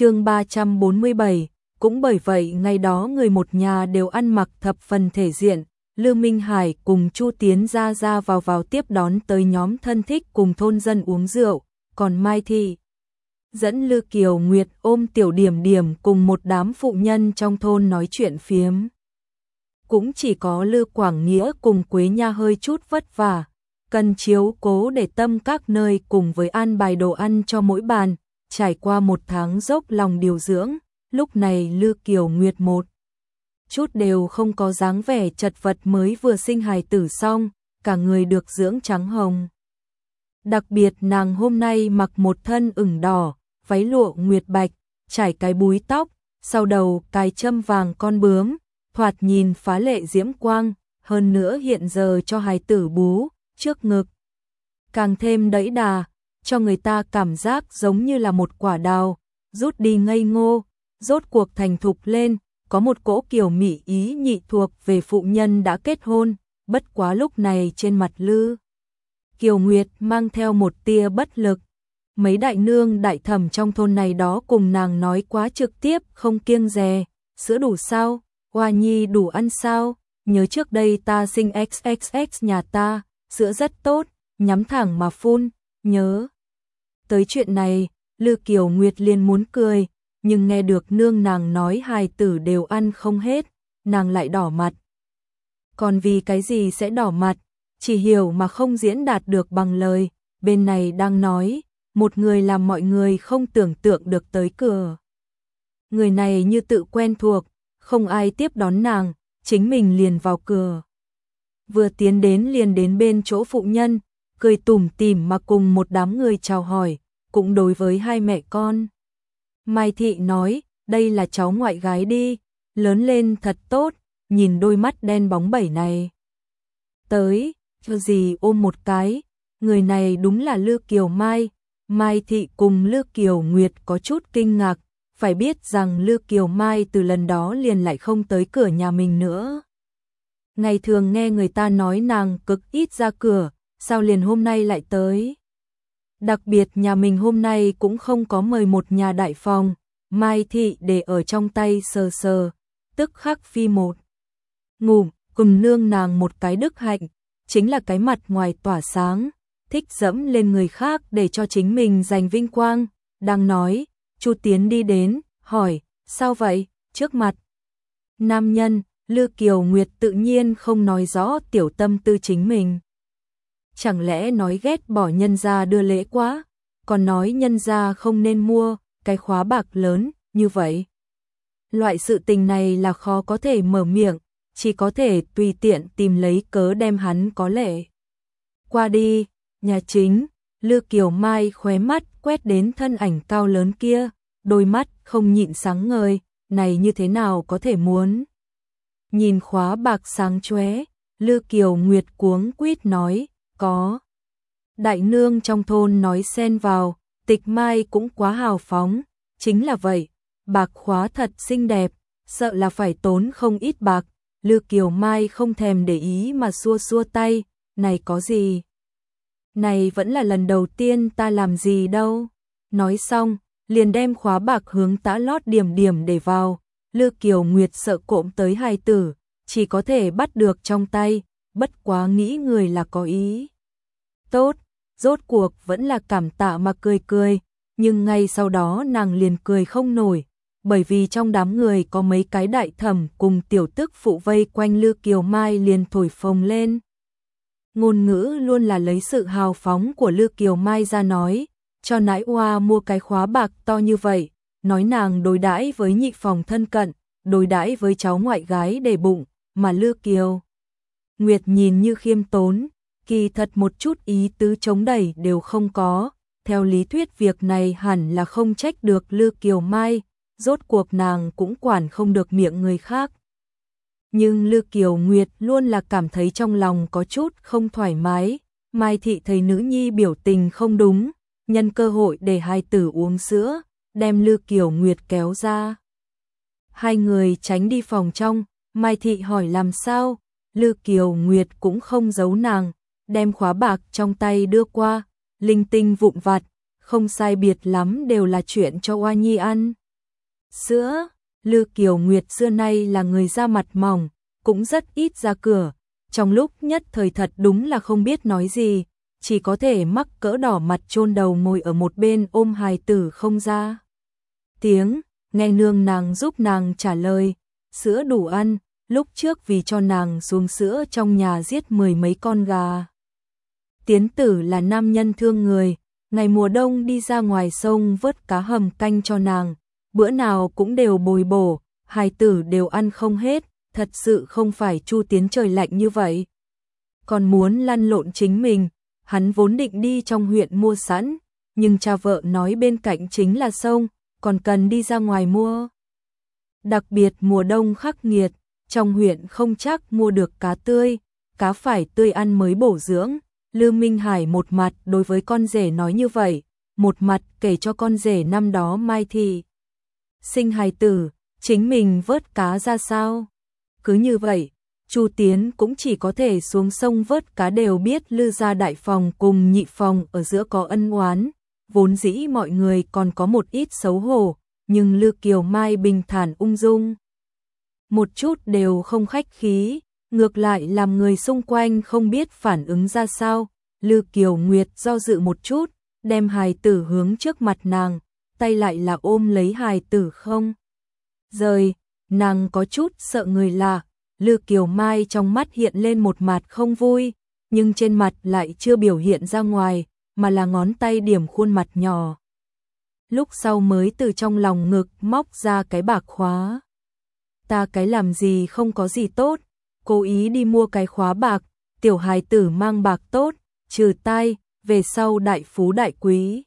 chương 347, cũng bởi vậy ngày đó người một nhà đều ăn mặc thập phần thể diện, Lưu Minh Hải cùng Chu Tiến ra ra vào vào tiếp đón tới nhóm thân thích cùng thôn dân uống rượu, còn Mai Thị dẫn Lư Kiều Nguyệt ôm tiểu điểm điểm cùng một đám phụ nhân trong thôn nói chuyện phiếm. Cũng chỉ có Lư Quảng Nghĩa cùng Quế Nha hơi chút vất vả, cần chiếu cố để tâm các nơi cùng với an bài đồ ăn cho mỗi bàn, trải qua một tháng dốc lòng điều dưỡng, lúc này Lư Kiều Nguyệt một chút đều không có dáng vẻ chật vật mới vừa sinh hài tử xong, cả người được dưỡng trắng hồng. Đặc biệt nàng hôm nay mặc một thân ửng đỏ, váy lụa nguyệt bạch, trải cái búi tóc, sau đầu cài châm vàng con bướm, thoạt nhìn phá lệ diễm quang, hơn nữa hiện giờ cho hài tử bú, trước ngực. Càng thêm đẫy đà, cho người ta cảm giác giống như là một quả đào, rút đi ngây ngô, rốt cuộc thành thục lên, có một cỗ kiểu mỹ ý nhị thuộc về phụ nhân đã kết hôn, bất quá lúc này trên mặt lư. Kiều Nguyệt mang theo một tia bất lực. Mấy đại nương đại thẩm trong thôn này đó cùng nàng nói quá trực tiếp, không kiêng dè, sữa đủ sao, hoa nhi đủ ăn sao, nhớ trước đây ta sinh XXX nhà ta, sữa rất tốt, nhắm thẳng mà phun, nhớ. Tới chuyện này, Lư Kiều Nguyệt liền muốn cười, nhưng nghe được nương nàng nói hài tử đều ăn không hết, nàng lại đỏ mặt. Còn vì cái gì sẽ đỏ mặt, chỉ hiểu mà không diễn đạt được bằng lời, bên này đang nói, một người làm mọi người không tưởng tượng được tới cửa. Người này như tự quen thuộc, không ai tiếp đón nàng, chính mình liền vào cửa. Vừa tiến đến liền đến bên chỗ phụ nhân, cười tủm tỉm mà cùng một đám người chào hỏi, cũng đối với hai mẹ con. Mai Thị nói, đây là cháu ngoại gái đi, lớn lên thật tốt, nhìn đôi mắt đen bóng bẩy này. Tới, cho gì ôm một cái, người này đúng là Lư Kiều Mai, Mai Thị cùng Lư Kiều Nguyệt có chút kinh ngạc, phải biết rằng Lư Kiều Mai từ lần đó liền lại không tới cửa nhà mình nữa. Ngày thường nghe người ta nói nàng cực ít ra cửa, sao liền hôm nay lại tới? Đặc biệt nhà mình hôm nay cũng không có mời một nhà đại phòng, Mai Thị để ở trong tay sờ sờ, tức khắc phi một. Ngủ, cùng nương nàng một cái đức hạnh, chính là cái mặt ngoài tỏa sáng, thích dẫm lên người khác để cho chính mình giành vinh quang, đang nói, Chu Tiến đi đến, hỏi, sao vậy, trước mặt. Nam nhân, Lư Kiều Nguyệt tự nhiên không nói rõ tiểu tâm tư chính mình chẳng lẽ nói ghét bỏ nhân gia đưa lễ quá, còn nói nhân gia không nên mua cái khóa bạc lớn như vậy. Loại sự tình này là khó có thể mở miệng, chỉ có thể tùy tiện tìm lấy cớ đem hắn có lệ. Qua đi, nhà chính, Lư Kiều Mai khóe mắt quét đến thân ảnh cao lớn kia, đôi mắt không nhịn sáng ngời, này như thế nào có thể muốn. Nhìn khóa bạc sáng chóe, Lư Kiều Nguyệt cuống quýt nói, có. Đại nương trong thôn nói xen vào, tịch mai cũng quá hào phóng, chính là vậy, bạc khóa thật xinh đẹp, sợ là phải tốn không ít bạc, Lư Kiều Mai không thèm để ý mà xua xua tay, này có gì? Này vẫn là lần đầu tiên ta làm gì đâu. Nói xong, liền đem khóa bạc hướng tã lót điểm điểm để vào, Lư Kiều Nguyệt sợ cộm tới hai tử, chỉ có thể bắt được trong tay, bất quá nghĩ người là có ý. Tốt, rốt cuộc vẫn là cảm tạ mà cười cười, nhưng ngay sau đó nàng liền cười không nổi, bởi vì trong đám người có mấy cái đại thẩm cùng tiểu tức phụ vây quanh Lư Kiều Mai liền thổi phồng lên. Ngôn ngữ luôn là lấy sự hào phóng của Lư Kiều Mai ra nói, cho nãi oa mua cái khóa bạc to như vậy, nói nàng đối đãi với nhị phòng thân cận, đối đãi với cháu ngoại gái để bụng, mà Lư Kiều Nguyệt nhìn như khiêm tốn, kỳ thật một chút ý tứ chống đẩy đều không có. Theo lý thuyết việc này hẳn là không trách được Lư Kiều Mai, rốt cuộc nàng cũng quản không được miệng người khác. Nhưng Lư Kiều Nguyệt luôn là cảm thấy trong lòng có chút không thoải mái, Mai Thị thấy nữ nhi biểu tình không đúng, nhân cơ hội để hai tử uống sữa, đem Lư Kiều Nguyệt kéo ra. Hai người tránh đi phòng trong, Mai Thị hỏi làm sao, Lư Kiều Nguyệt cũng không giấu nàng, đem khóa bạc trong tay đưa qua, linh tinh vụn vặt, không sai biệt lắm đều là chuyện cho Oa Nhi ăn, sữa. Lư Kiều Nguyệt xưa nay là người da mặt mỏng, cũng rất ít ra cửa, trong lúc nhất thời thật đúng là không biết nói gì, chỉ có thể mắc cỡ đỏ mặt chôn đầu ngồi ở một bên ôm hài tử không ra. Tiếng, nghe nương nàng giúp nàng trả lời, sữa đủ ăn, lúc trước vì cho nàng xuống sữa trong nhà giết mười mấy con gà. Tiến tử là nam nhân thương người, ngày mùa đông đi ra ngoài sông vớt cá hầm canh cho nàng, bữa nào cũng đều bồi bổ, hài tử đều ăn không hết, thật sự không phải Chu Tiến trời lạnh như vậy. Còn muốn lăn lộn chính mình, hắn vốn định đi trong huyện mua sẵn, nhưng cha vợ nói bên cạnh chính là sông, còn cần đi ra ngoài mua. Đặc biệt mùa đông khắc nghiệt, trong huyện không chắc mua được cá tươi, cá phải tươi ăn mới bổ dưỡng. Lư Minh Hải một mặt đối với con rể nói như vậy, một mặt kể cho con rể năm đó Mai thì Sinh hài tử, chính mình vớt cá ra sao? Cứ như vậy, Chu Tiến cũng chỉ có thể xuống sông vớt cá đều biết Lư gia đại phòng cùng nhị phòng ở giữa có ân oán, vốn dĩ mọi người còn có một ít xấu hổ, nhưng Lư Kiều Mai bình thản ung dung. Một chút đều không khách khí, ngược lại làm người xung quanh không biết phản ứng ra sao. Lư Kiều Nguyệt do dự một chút, đem hài tử hướng trước mặt nàng, tay lại là ôm lấy hài tử không. Rời, nàng có chút sợ người lạ, Lư Kiều Mai trong mắt hiện lên một mặt không vui, nhưng trên mặt lại chưa biểu hiện ra ngoài, mà là ngón tay điểm khuôn mặt nhỏ. Lúc sau mới từ trong lòng ngực móc ra cái bạc khóa. Ta cái làm gì không có gì tốt, cố ý đi mua cái khóa bạc, tiểu hài tử mang bạc tốt, trừ tai, về sau đại phú đại quý.